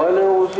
Well there was